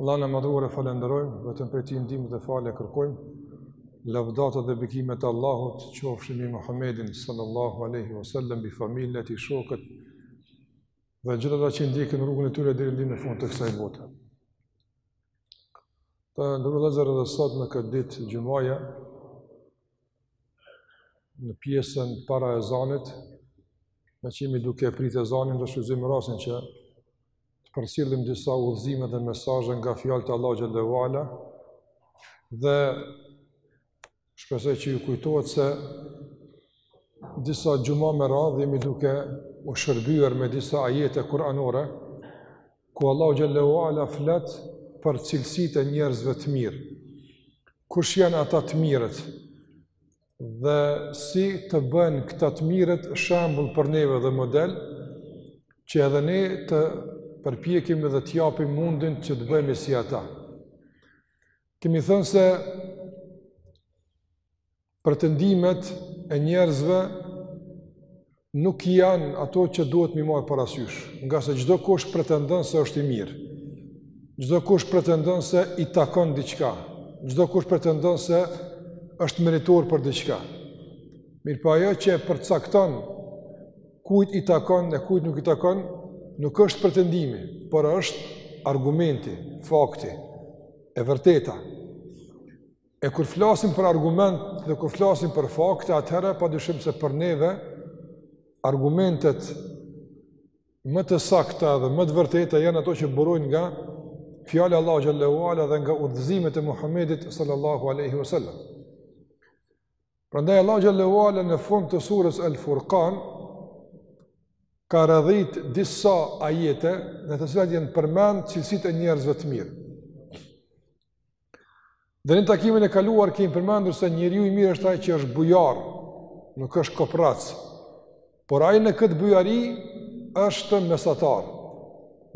Allahun e madhëruar e falenderojmë, vetëm prej tij ndihmë dhe falje kërkojmë, lavdatat dhe bekimet e Allahut qofshin mbi Muhammedin sallallahu aleyhi wa sallam, mbi familjen e tij, shokët dhe gjithë ata që ndjekin rrugën e tyre deri në fund të kësaj bote. Të nderuar vëllezër, edhe sot në këtë ditë xhumaje, në pjesën para ezanit, meqë jemi duke prit ezanin, e shfrytëzojmë rastin që të përcjellim disa udhëzime dhe mesazhe nga fjalët e Allahut xhelle ve ala dhe shpresoj që ju kujtohet se disa xhuma me radhë jemi duke u shërbyer me disa ajete kuranore ku Allahu xhelle ve ala flet për cilësitë e njerëzve të mirë. Kush janë ata të mirët? Dhe si të bëhen këta të mirët shembull për neve dhe model që edhe ne të përpjekemi dhe të japim mundin që të bëhemi si ata. Kemi thënë se pretendimet e njerëzve nuk janë ato që duhet me i marrë parasysh, ngase çdokush pretendon se është i mirë, çdokush pretendon se i takon diçka, çdokush pretendon se është meritor për diçka. Mirëpo ajo që e përcakton kujt i takon dhe kujt nuk i takon, nuk është pretendimi, por është argumenti, fakti, e vërteta. E kur flasim për argument dhe kur flasim për fakte, atëherë pa dyshim se për neve argumentet më të sakta dhe më të vërteta janë ato që burojnë nga fjala e Allahut xhelle ve ala dhe nga udhëzimet e Muhamedit sallallahu alaihi wasallam. Prandaj Allahu xhelle ve ala në fund të sures Al-Furqan ka radhit disa ajete në të cilat janë përmend cilësitë e njerëzve të mirë. Dhe në takimin e kaluar kemi përmendur se njeriu i mirë është ai që është bujar, nuk është koprac. Por ai në këtë bujari është mesatar.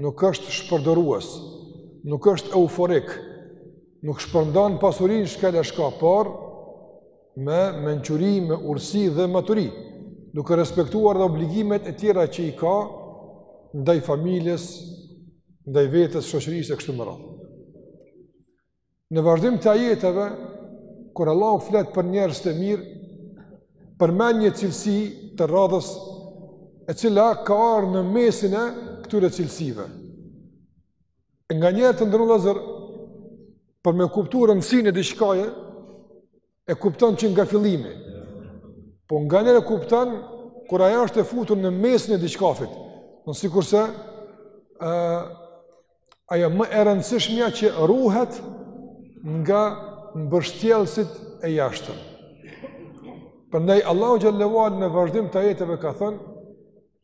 Nuk është shpërdorues, nuk është euforik. Nuk shpërndan pasurinë shkel e shko, por me mençuri, me urtsi dhe maturi, duke respektuar dhe obligimet e tjera që i ka ndaj familjes, ndaj vetes, shoqërisë e kështu me radhë. Në vazhdim të ajeteve, kur Allahu flet për njerëz të mirë, përmend një cilësi të radhës e cila ka ardhur në mesin e këtyre cilësive. Nganjëherë, të nderuar vëllezër, për me kuptu rëndësinë e diçkaje, e kupton që nga fillimi. Po nganjëherë e kupton, kur ajo është e futur në mesin e diçkafit, sikurse, uh, ajo më e rëndësishmja që ruhet nga mbështjelësit e jashtëm. Prandaj, Allahu xhel-le ue ala në vazhdim të ajeteve ka thënë,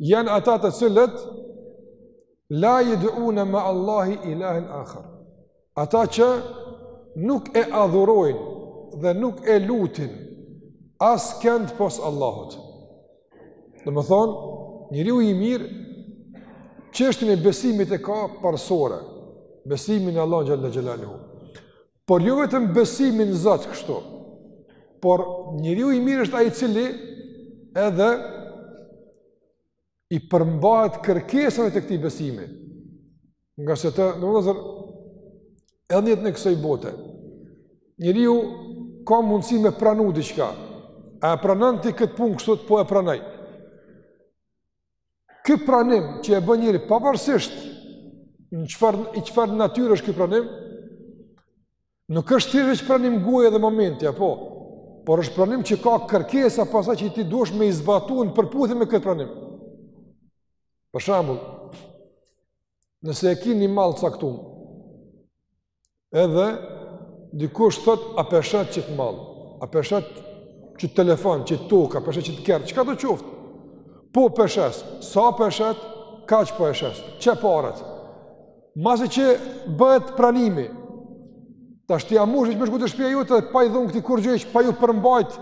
janë ata të cilët la yad'una ma Allahi ilahan akhar. Ata që nuk e adhurojnë dhe nuk e lutin askënd pos Allahut. Domethënë, njeriu i mirë, çështjen e besimit e ka parësore, besimin në Allahun xhel-le xhelaluhu. Por jo vetëm besimin në Zot kështu. Por njeriu i mirë është ai i cili edhe i përmbahet kërkesave të këtij besimi. Ngase, vëllezër, edhe në jetën e kësaj bote, njeriu ka mundësi me pranu diçka, a e pranon ti këtë punë kështu, po e pranoj. Ky pranim që e bën njeri pavarësisht në çfarë i çfarë natyre është ky pranim, nuk është thjesht veç pranim goje dhe momenti apo, por është pranim që ka kërkesa pastaj që ti duhesh me i zbatu në përputhje me këtë pranim. Për shembull, nëse e ki ni mall t'caktun, Edhe dikush thot a pe shet qit mall, a pe shet qit telefon, qit tokë, a pe shet qit kerr, çkado qoftë. Po, pe shes, sa pe shet, kaq po e shes, qe paret. Masi që bëhet pranimi. Tash ti a mush me shku te shpia jote pa i dhon këtij kurrgjë, pa ju përmbajt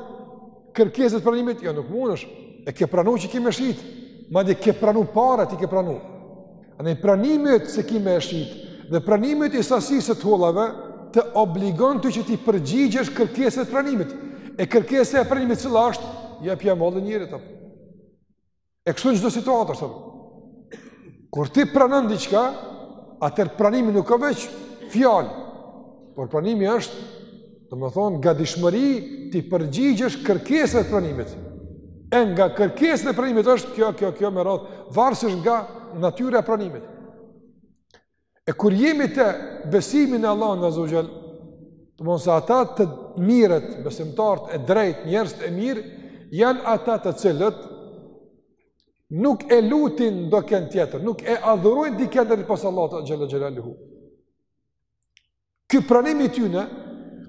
kërkesës t'pranimit, jo nuk mundësh, e ke pranu që ki me e shit, madje ke pranu, paret i ke pranu. Andaj pranimi se ki me shit, dhe pranimi i sasisë të hollave, të obligon ty që t'i përgjigjesh kërkesës t'pranimit. E kërkesa e pranimit cila është, jepja mallin njerit. E kështu në çdo situatë është. Kur ti pranon diçka, atëherë pranimi nuk o veç fjalë. Por pranimi është, domethënë, gatishmëri t'i përgjigjesh kërkesës së pranimit. E nga kërkesat e pranimit është kjo, kjo, kjo me radhë, varësisht nga natyra e pranimit. E kur jemi te besimi në Allahun azze ue xhel, themi se ata të mirët, besimtarët e drejtë, njerëzit e mirë, janë ata të cilët nuk e lutin dikend tjetër, nuk e adhurojnë dikend tjetër pos Allahut xhel-le xhelaluhu. Ky pranim i tyne,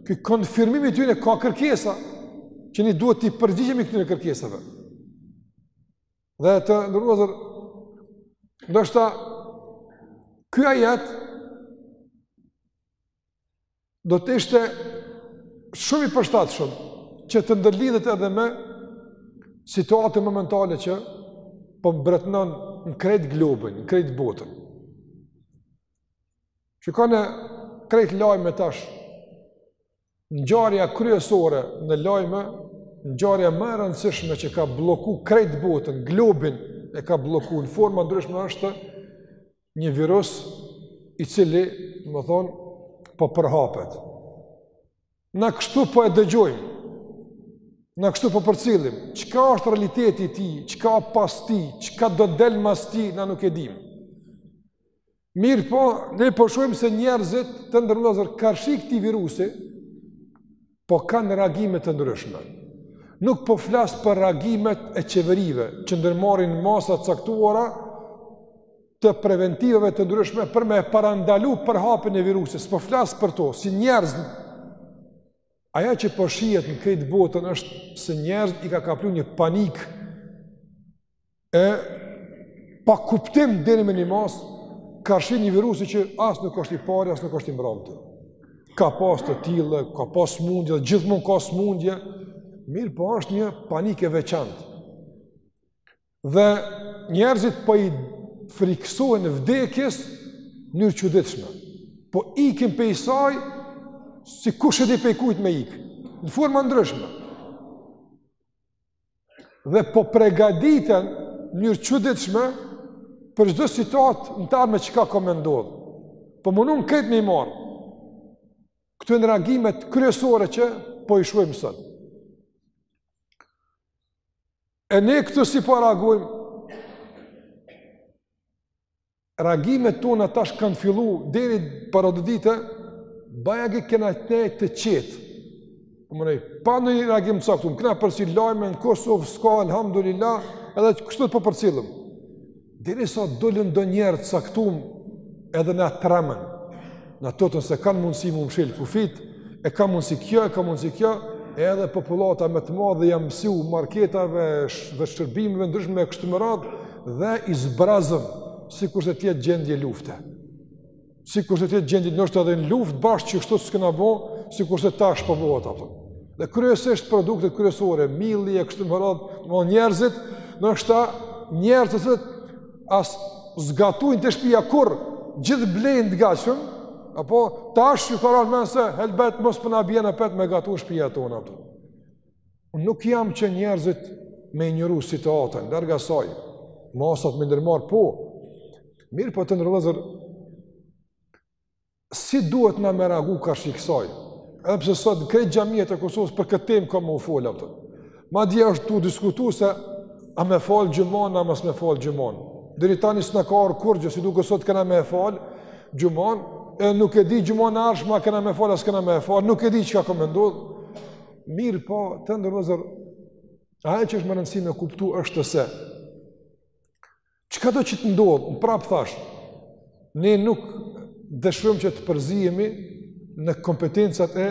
ky konfirmim i tyne ka kërkesa, që ne duhet t'i përgjigjemi këtyne kërkesave. Dhe të nderuar, ndoshta ky ajet, do të ishte shumë i përshtatshëm që të ndërlidhët edhe me situatën momentale që po mbretënon në krejt globin, në krejt botën. Shikoni krejt lajmet tash, ngjarja kryesore në lajme, ngjarja më e rëndësishme që ka blloku krejt botën, globin e ka blloku në forma të ndryshme është një virus i cili, domethënë, po përhapet. Na kështu po e dëgjojmë. Na kështu po përcillim. Çka është realiteti i tij? Çka pas tij? Çka do del mas tij? Na nuk e dimë. Mirëpo, ne po shohim se njerëzit të nderuar vëllezër, karshi këtij virusi, po kanë reagime të ndryshme. Nuk po flas për reagimet e qeverive, që ndërmarrin masa të caktuara të preventiveve të ndryshme për me parandalu përhapjen e virusit. S'po flas për to, si njerëz, ajo që po shihet në krejt botën është se njerëzit i ka kaplu një panik e pakuptim deri në një masë karshi një virusi që as nuk është i pari, as nuk është i mbrami. Ka pas të tilla, ka pas smundje, gjithmonë ka smundje, mirëpo është një panik e veçantë. Dhe njerëzit po i frikësohen vdekjes në mënyrë të çuditshme. Po ikin pej saj, si kush e di pej kujt me ik. Në forma të ndryshme. dhe po pregaditen në mënyrë të çuditshme për çdo situatë jashtëzakonshme që ka me ndodhë. Po mundohen krejt me i marrë. Këto janë reagimet kryesore që po i shohim sot. E ne këtu si po reagojmë? Reagimet tona tash kanë fillu deri para dy dite, bajagi kena nejt të qetë. Domethënë, pa naj reagim të caktum, kena përcjell lajmet, në Kosovë s'ka, alhamdulillah, edhe kështu po përcillëm. Derisa dolën do njerëz të caktum edhe na tremën. na tutën se kanë mundësi m'u mshel kufijtë, e ka mundësi kjo, e ka mundësi kjo, edhe popullata me të madhe ia mësyu marketave dhe shërbimeve të ndryshme e kështu me radhë dhe i zbrazëm sikurse të jetë gjendje lufte. Sikurse të jetë gjendje ndoshta edhe në luftë bash kështu s'kena bo, sikurse tash po bohet, po ato. Dhe kryesisht produktet kryesore, milli e kështu me radhë, madje njerëzit, ndoshta njerëzit as s'gatujnë te shpia kurrë, gjithë blejnë të gatshëm, apo tash që u ka ra n'men se helbet mos po na bjen apet me gatu n'shpia tona, apo. Unë nuk jam që njerëzit me injoru situatën, larg asaj, masat me ndërmarrë, po, mirëpo të nderuar vëllezër, Si duhet na me reagu karshi kësaj? Edhe pse sot në krejt xhamitë e Kosovës për këtë temë ka me u folë, apo. Madje është tu diskutu se a me falë xhumanë, a mos me falë xhumanë. Deri tani s'na ka ardh kurgjë, si duket sot kena me falë xhumanë, e nuk e di xhumanë e ardhshme a kena me falë, a s'kena me falë, nuk e di çka ka me ndodhë. Mirëpo, të nderuar vëllezër, ajo që është me rëndësi me kuptu është se, Çka do që të ndodhë, unë prapë thashë, ne nuk dëshirojmë që të përzihemi në kompetencat e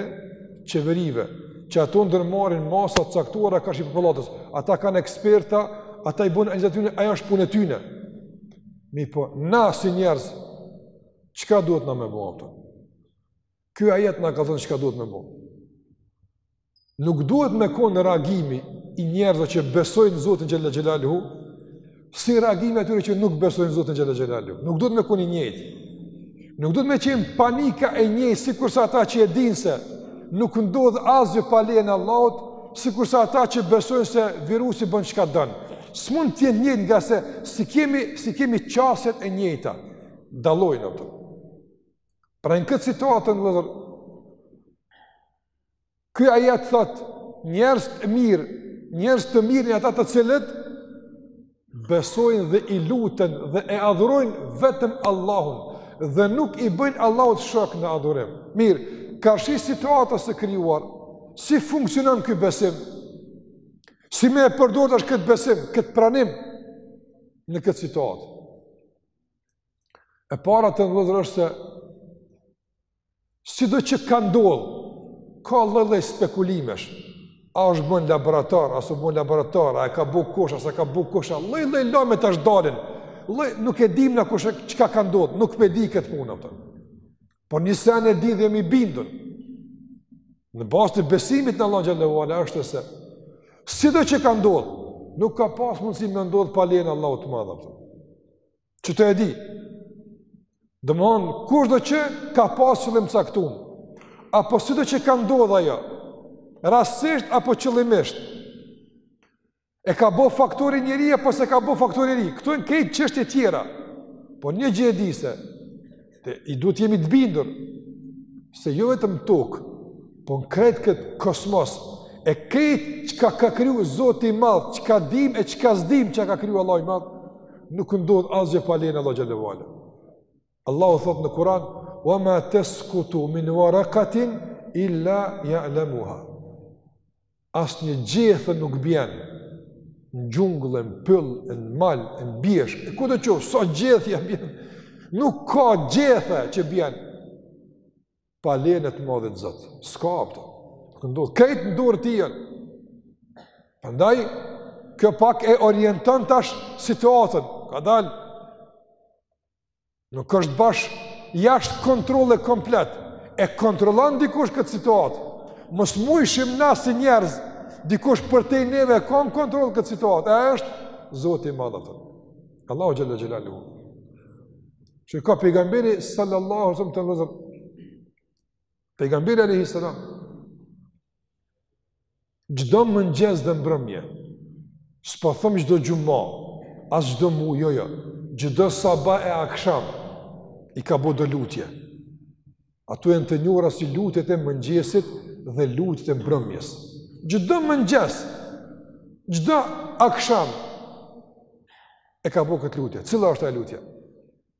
qeverive, që ato ndërmarrin masa të caktuara karshi popullatës, ata kanë eksperta, ata i bojnë analizat e tyne, ajo është punë e tyne. Mirëpo, na si njerëz, çka duhet na me bo ato? Ky ajet na kallzon çka duhet me bo. Nuk duhet me konë reagimi i njerëzve që besojnë Zotin Xhelle Xhelaluhu, si reagimi i atyre që nuk besojnë Zotin Xhelle Xhelaluhu. Nuk duhet me konë i njëjtë. Nuk duhet me qenë panika e njëjtë, sikurse ata që e dinë se nuk ndodhë asgjë pa lejen e Allahut, sikurse ata që besojnë se virusi bën çka don. S'mund të jenë njëjtë ngase s'i kemi, s'i kemi qasjet e njëjta, dallojnë ato. Pra në këtë situatë, vëllezër, Ky ajet thotë, njerëz të mirë, njerëz të mirë janë ata të cilët besojnë dhe i luten dhe e adhurojnë vetëm Allahun dhe nuk i bëjnë Allahut shok në adhurim. Mirë, karshi situatës së krijuar, si funksionon ky besim? Si me e përdor tash këtë besim, këtë pranim në këtë situatë? E para të nderuar është se Sido që ka ndodhë, ka lloj-lloj spekulimesh, a është bë n'laborator, a s'u bë n'laborator, a e ka bo kush, a s'e ka bo kush, a lloj lloj lloj mitesh dalin, lloj nuk e din kush, çka ka ndodhë, nuk me di këtë punë, apo. por një sen e di dhe jam i bindun, në bazë të besimit në Allah Xhelle ve Ala, është se, sido që ka ndodhë, nuk ka pas mundësi me ndodhë pa lejen e Allahut të madh, apo. Qeto e di. Domethonë, kushdo që ka pasë qëllim të caktun? Apo sido që ka ndodhë ajo? Rastësisht apo qëllimisht? E ka bo faktori njeri, apo s'e ka bo faktori njeri? Këto janë krejt çështje tjera. Por një gjë e di se, Dhe duhet t'jemi të bindur, se jo vetëm n'tokë, po në krejt këtë kosmos, e krejt çka ka kriju Zoti i madh, çka dimë e çka s'dimë çka ka kriju Allahu i madh, nuk ndodh asgjë pa lejen e Allahut xhel-le ve ala. Allahu thotë në Kuran, wa ma teskutu min warakatin illa jalemuha. As një gjeth nuk bjen, në xhungël, në pyll, në mal, në bjeshkë, e kudo qoftë, sa gjethja bjen, nuk ka gjethe që bjen, pa lejen e të madhit Zot, s'ka apëta, nuk ndodh, krejt në dorë t'tij janë, prandaj, kjo pak e orienton tash situatën, ka dalë, Nuk është bash jashtë kontrolle komplet, e kontrollon dikush këtë situatë. Mos mujshim na si njerëz, dikush përtej neve e ka n'kontroll këtë situatë, e është Zoti i madh atëherë. Allahu xhel-le xhelaluhu. Çka pejgamberi sallallahu alejhi ve sel-lem të nderuar vllezër, pejgamberi alejhi selam, Çdo mëngjes dhe mbrëmje. S'po them çdo xhuma, as çdo muj, jo, jo. Çdo sabah e aksham, i ka bo do lutje. Ato janë të njohura si lutjet e mëngjesit dhe lutjet e mbrëmjes. Çdo mëngjes, çdo aksham, e ka bo këtë lutje. Cila është ajo lutje?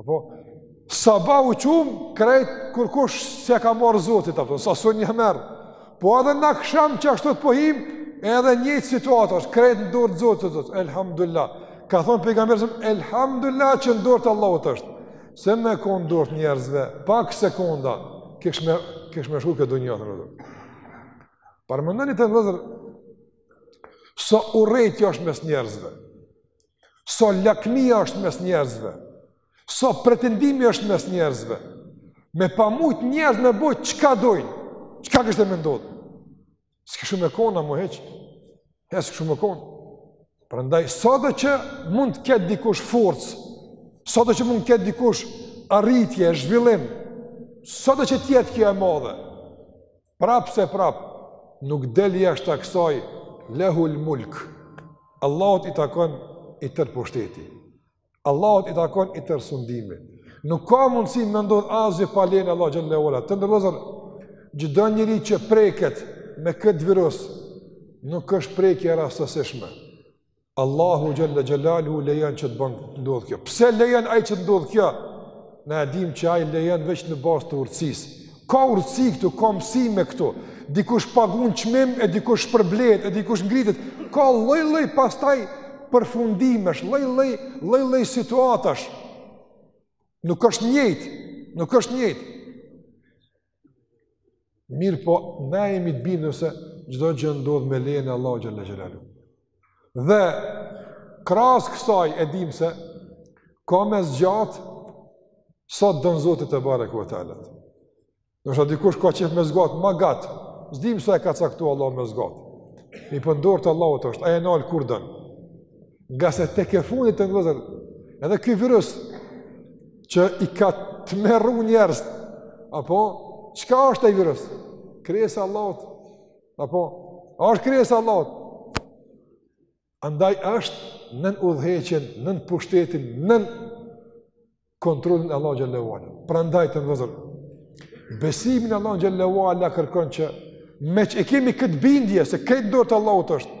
Apo, sabah u çumë, krejt kurkush s'ia ka marrë Zotit, apo, as s'mun ia merr. Po edhe në aksham që ashtu të pohim, edhe një situatë është, krejt në dorë të Zotit, Zot, elhamdulilah. Ka thonë pejgamberi alejhi selam, elhamdulilah që në dorë të Allahut është. Se me konë n'dorë të njerëzve, pak sekonda, kish me, kish me shku kjo dynja atëherë. Paramendoni të nderuar vllezër, sa urrejtja është mes njerëzve. Sa lakmia është mes njerëzve. Sa pretendimi është mes njerëzve. Me pas mujt njerëz me bëj çka dojnë. Çka kishte me ndodh? S'kishim kon' na mo hiç. S'kishim kon' na. Prandaj sado që mund të ketë dikush forcë, sado që mund të ketë dikush arritje, zhvillim, sado që të jetë kjo e madhe. Prapëseprapë, nuk del jashtë kësaj lehul mulk. Allahut i takon i tërë pushteti. Allahut i takon i tërë sundimi. Nuk ka mundësi me ndodhë asgjë pa lejen e Allahut xhel-le ve ala. Të nderuar vllezër, çdo njeri që preket me këtë virus, nuk është prekje e rastësishme. Allahu xhelle xhelaluhu lejon që të bën të ndodh kjo. Pse lejon ai që të ndodh kjo? Na e dimë që ai lejon veç në bazë të urtësisë. Ka urtësi këtu, ka mësime këtu. Dikush paguan çmim e dikush shpërblehet, e dikush ngritet. Ka lloj-lloj pastaj përfundimesh, lloj-lloj lloj-lloj situatash. Nuk është njëjtë, nuk është njëjtë. Mirëpo, ne jemi të bindur se çdo gjë ndodh me lejen e Allahut xhelle xhelaluhu. Dhe, krahas kësaj e dimë se, ka me zgjat, sa të don Zoti tebareke ve teala. Ndoshta dikush ka qef me zgat, ma gat, s'dimë sa e ka caktu Allahu me zgat. Mirëpo në dorë të Allahut është, ai e nal kur don. Ngase tek e fundit të nderuar vëllezër, edhe ky virus që i ka tmerru njerëzit, apo, çka është ai virus? Krijesë e Allahut, apo, është krijesë e Allahut? Andaj është nën udhëheqjen, nën pushtetin, nën kontrollin e Allahut xhelle ve ala. Prandaj të nderuar vëllezër, besimi në Allahun xhelle ve ala kërkon që meqë e kemi këtë bindje se krejt në dorë të Allahut është,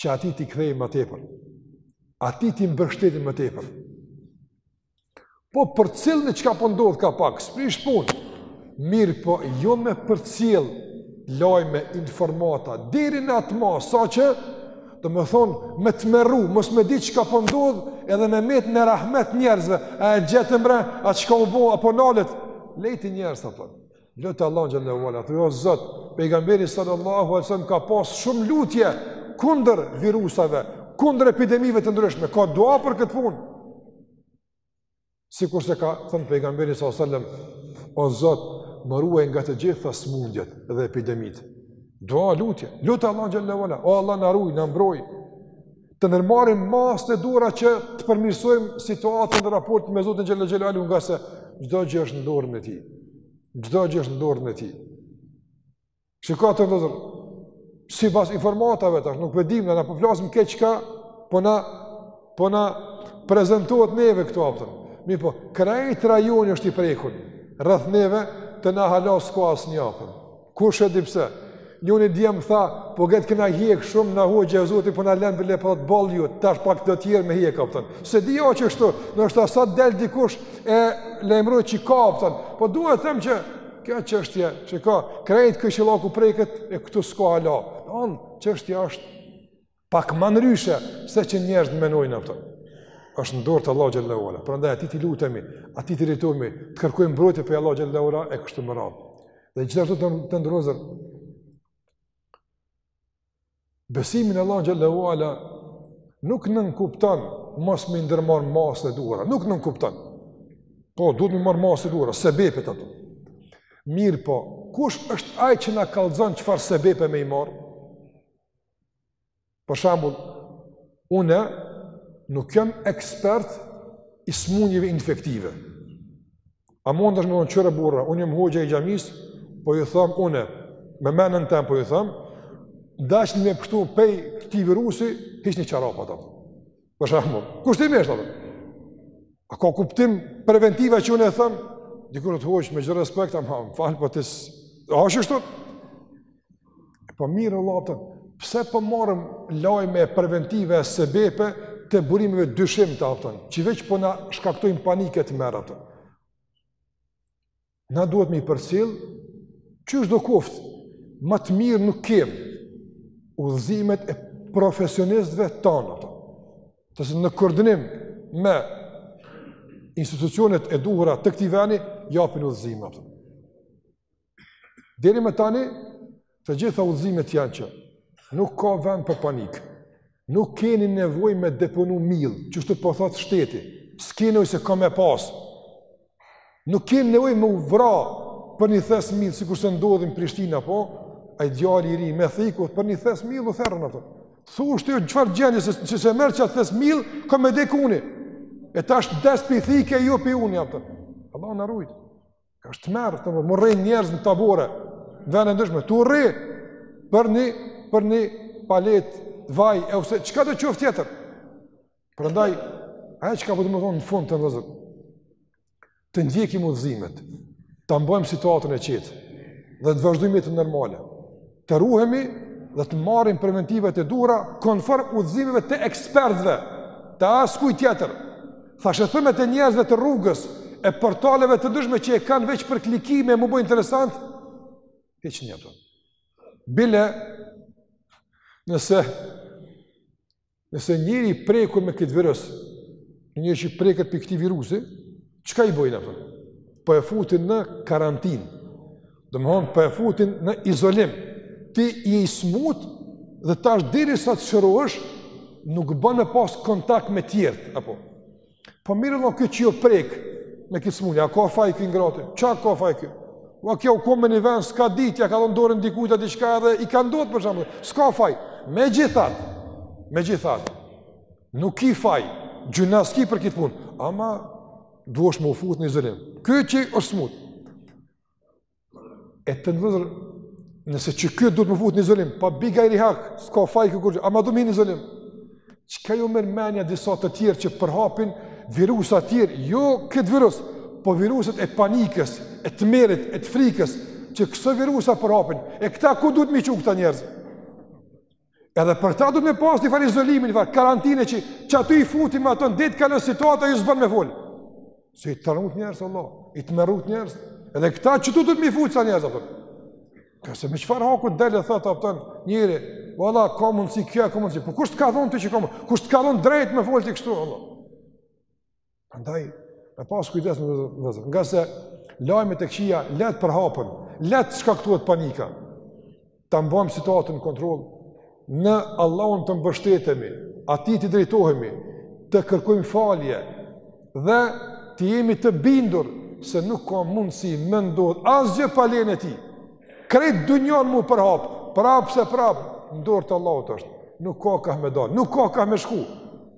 që atij t'i kthehemi më tepër, atij t'i mbështetemi më tepër. Po përcillne çka po ndodh ka pak, s'prish punë, mirëpo jo me përcjell lajme, informata, deri në atë masë sa që, domethënë, me t'tmerru, mos me dit çka po ndodh, po edhe me met në rahmet të njerëzve, a e gjetën bre, a çka u bo, apo nalet, lej ti njerëzit, të thonë. Lute Allahun xhelle ve ala, thuaj o Zot, pejgamberi sallallahu alaihi wasallam ka pas shumë lutje kundër virusave, kundër epidemive të ndryshme, ka dua për këtë punë. Sikurse ka thënë pejgamberi sallallahu alaihi wasallam, o Zot, më ruaj nga të gjitha smundjet dhe epidemitë. Dua lutje, lute Allahun xhelle ve ala, o Allah na ruaj, na mbroj. të ndërmarrim masat e duhura që të përmirësojmë situatën në raport me Zotin xhelle xhelaluhu ngase çdo gjë është në dorën e tij. Çdo gjë është në dorën e tij. Shiko të nderuar vëllezër, sipas informatave tash, nuk e dim na, na po flasim për ket çka, po na, po na prezentohet neve këtu, a kupton. Mirëpo, krejt rajoni është i prekun, rreth neve te na hala s'ka asnjë, a kupton. Kush e di pse? Njëri dje m'tha, po get kena hjek shumë na huaj Zoti po na lën bile po të boll ju, tash pak të tjerët me hjek, a kupton. S'e di jo qashtu, ndoshta sa del dikush e lajmëron që ka, a kupton. Po dua të them që kjo çështje, çka krejt këshilloku prej kët e këtu s'ka hala. Domethënë, çështja është Pak më ndryshe se që njerëzit mendojnë ato. Është në dorë të Allahut xhel-le ve ala. Prandaj atij t'i lutemi, atij t'i drejtohemi, të kërkojmë mbrojtje prej Allahut xhel-le ve ala e kështu me radhë. Dhe gjithashtu të, të nderuar, besimi në Allahun xhel-le ve ala nuk nënkupton mos me ndërmarrë masat e duhura, nuk nënkupton. Po duhet me marrë masat e duhura, sebepet ato. Mirëpo, kush është ai që na kallzon çfarë sebepe me i marrë? Për shambull, une nuk jam ekspert i smunjeve infektive. A mundesh me thonë kqyrni burra, unë jam hoxha i xhamisë, po ju them une, me menën tem, po ju them, daçi me pshtu pej këtij virusi, hiqni çarapat. Për shembull, kushtimisht apo. A ka kuptim preventiva që unë e them? Dikush thotë hoxhë me gjithë respekt, ama më fal po ti. A është kështu? Po mirë Allahu. Pse po marrim lajme preventive e sebepe të burimeve dyshimta ato, që veç po na shkaktojnë panik e tmerr ato. Na duhet me i përcjell, qysh do koftë, ma të mirë nuk kemë, udhëzimet e profesionistëve tanë, ato. Të cilët në koordinim me institucionet e duhura të këtij veni, japin udhëzime, ato. Deri më tani, Të gjitha udhëzimet janë që nuk ka vend për panik. Nuk keni nevojë me deponu mill, ç'është po thotë shteti. Se keni se ka me pas. Nuk keni nevojë me u vra për një thes mill, sikurse ndodhi n'Prishtinë apo ai djali i ri me thikë për një thes mill u therrën ato. Thoshte jo çfarë gjendje se se, s'e merr qat thes mill, kam me dek uni. E tash des pi thike jo pi uni ato. Allahu na rujt. Kjo është tmerr, me rri njerëz në tabore, në vene të ndryshme, tu rri për një, për një palet, vaj, ose çkado qoftë tjetër? Prandaj, ajo çka po du me thonë në fund të nderuar, të ndjekim udhëzimet, ta mbajmë situatën e qetë, dhe të vazhdojmë jetën normale. të ruhemi dhe të marrim preventivat e duhura konform udhëzimeve të ekspertëve, të askujt tjetër. Thashethemet e njerëzve të rrugës e portaleve të ndryshme që e kanë veç për klikime m'u bo interesant, hiqni ato. Bile nëse Nëse njëri i prekur me këtë virus, njëri preket pej këtij virusi, çka i bojnë ato? Po e futin në karantin, domethonë po e futin në izolim, ti je i smutë dhe tash derisa të shërohesh, nuk ban me pas kontakt me tjertë, apo? Po mirë ky që o prek me këtë smunje, a ka faj ky i ngrati, çka ka faj ky? A ky u kon në një vend, s'ka dit, ja ka dhënë dorën dikujt a diçka edhe, i ka ndodh për shembull, s'ka faj, megjithatë, megjithatë, nuk ki faj, gjynah s'ki për këtë punë, ama duhesh me u fut n'izolim, ky që është smut, E të nderuar, nëse që ky duhet me u fut n'izolim, pa bigajri hak, s'ka faj kurgjë, ama do me hi n'izolim. Çka ju merr menja disa të tjerë që përhapin virusa tjerë, jo këtë virus, po viruset e panikës, e tmerrit, e të frikës, që kso virusa përhapin, e këta ku duhet me i çu këta njerëz? Edhe për këta duhet me pas një farë izolimi, një farë karantine që qaty i futi me atën, deri t'kalon situata, ju s'bon me folë. Se i të rrët njerëz, vallah, i tmerrojn njerëz. Edhe këta qashtu duhet me i futi disa njerëz, apëtën. Se me çfarë haku të del e thotë, apëtën, njeri, vallah, ka mundësi, kjo e ka mundësi. Po kush të ka thonë ty që ka mundësi? Kush të ka dhonë drejt me folë ti kështu, vallah? Andaj, me pas kujdes vëllezër, ngase lajmet e këqija lehtë përhapen, lehtë shkaktohet panika, ta mbajmë situatën në kontroll, në Allahun të mbështetemi, atij t'i drejtohemi, të kërkojmë falje, dhe të jemi të bindur, se nuk ka mundësi me ndodhë asgjë pa lejen e tij, krejt dynjanë m'u përhapë, prapë se prapë, n'dorë të Allahut është, nuk ka kah me dalë, nuk ka kah me shku,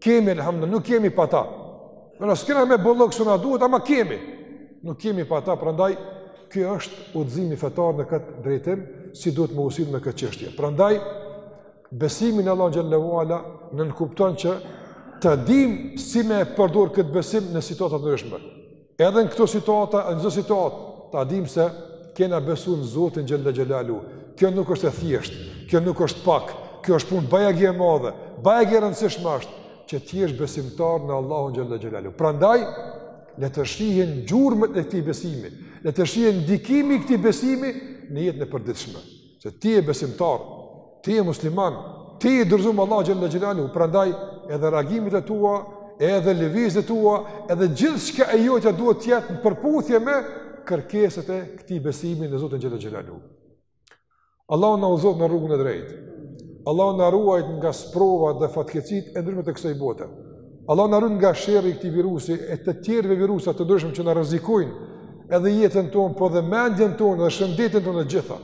Kemi, elhamdulillah, nuk kemi pa ta. Por s'kena me bollëk sa na duhet, ama kemi. Nuk kemi pa ta, prandaj, ky është udhëzimi fetar në këtë drejtim, si duhet me u sill me këtë çështje. Prandaj, besimi në Allah xhel-le ve ala nënkupton që të dimë si me e përdor këtë besim në situata të ndryshme. Edhe në këto situata, në çdo situatë, ta dimë se kena besu në Zotin xhel-le xhelaluhu. Kjo nuk është e thjeshtë, kjo nuk është pak, kjo është punë bajagi e madhe, bajagi e rëndësishme është, që të jesh besimtar në Allahun xhel-le xhelaluhu. Prandaj, le të shihen gjurmët e këtij besimi, le të shihen ndikimi i këtij besimi në jetën e përditshme. Se ti je besimtar, ti je musliman, ti je dorëzuar Allahut xhel-le xhelaluhu, prandaj edhe reagimet e tua, edhe lëvizjet e tua, edhe gjithçka e jotja duhet të jetë në përputhje me kërkesat e këtij besimi në Zotin xhel-le xhelaluhu. Allahu na udhëzoftë në rrugën e drejtë. Allahu na ruajt nga sprovat dhe fatkeqësitë e ndryshme të kësaj bote. Allahu na rujt nga sherri i këtij virusi e të tjerëve virusa të ndryshëm që na rrezikojnë edhe jetën tonë, po edhe mendjen tonë dhe shëndetin tonë të gjitha.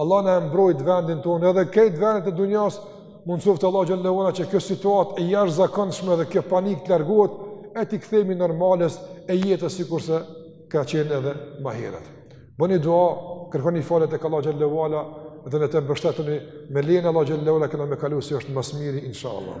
Allahu e mbrojt vendin tonë edhe krejt vendet e dunjas, mundësoftë Allahu xhel-le ve ala që kjo situatë e jashtëzakonshme dhe kjo panik të largohet, e t'i kthehemi normales së jetës sikurse ka qenë edhe ma herët. Bëni dua, kërkoni falje te Allahu xhel-le ve ala dhe në të mbështetuni me lejen e Allahut xhel-le ve ala kena me kalu si është ma s'miri, insha Allah.